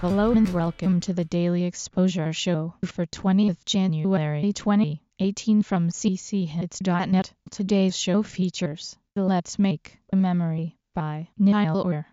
Hello and welcome to the Daily Exposure Show for 20th January 2018 from cchits.net. Today's show features Let's Make a Memory by Niall Orr.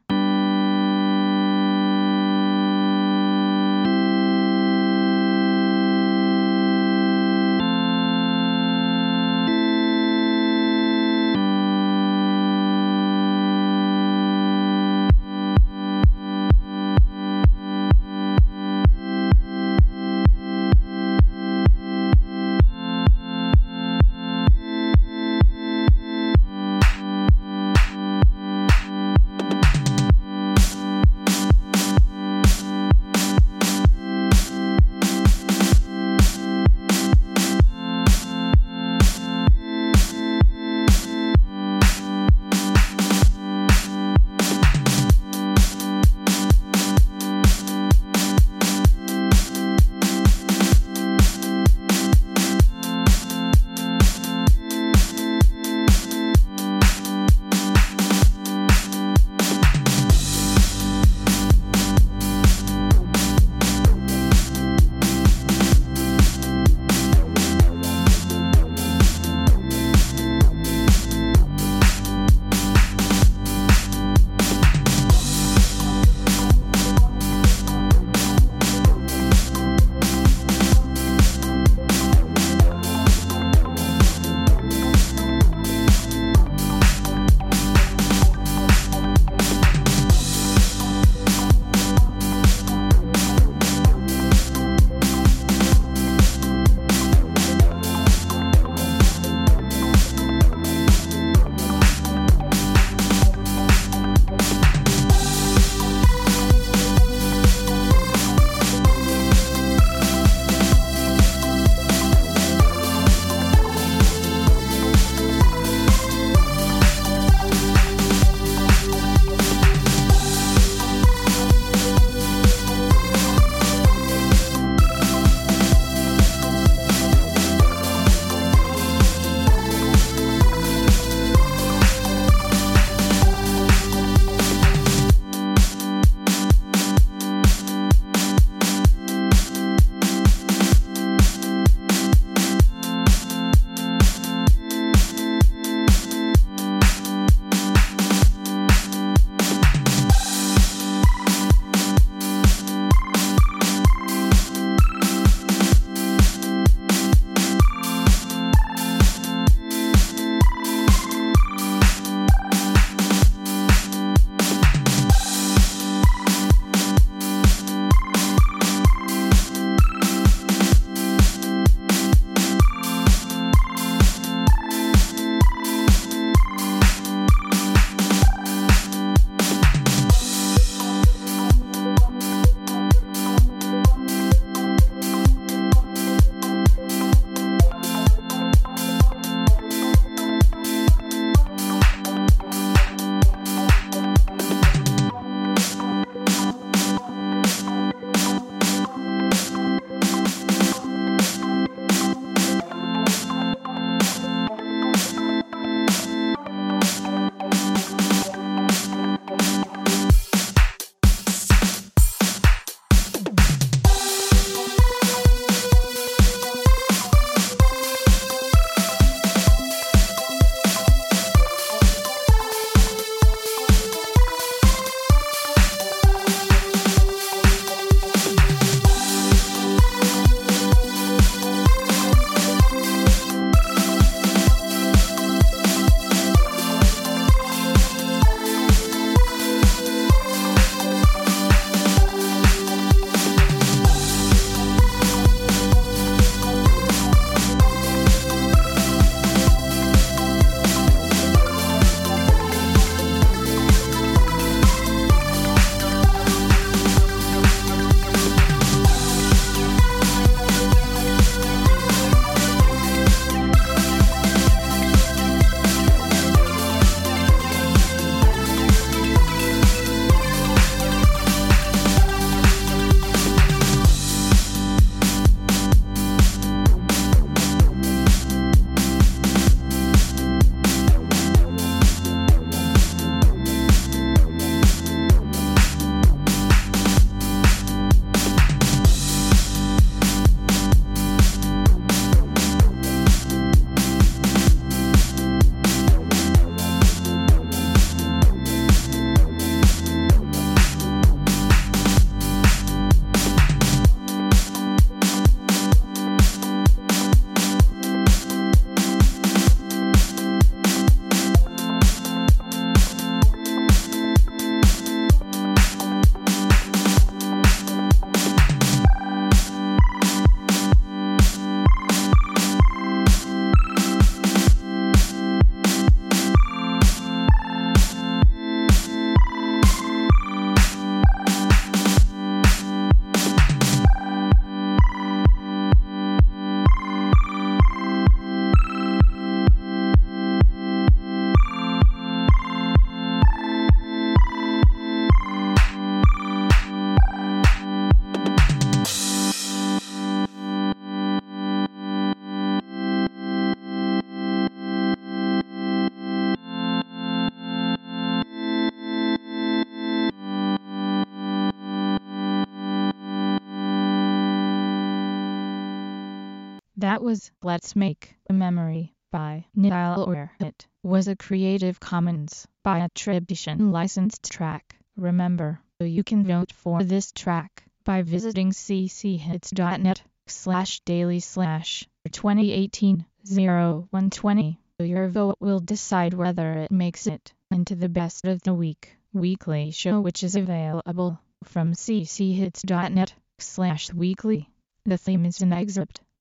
That was Let's Make a Memory by Niall Orr It was a Creative Commons by attribution licensed track. Remember, you can vote for this track by visiting cchits.net slash daily slash 2018 0120. Your vote will decide whether it makes it into the best of the week weekly show which is available from cchits.net slash weekly. The theme is an excerpt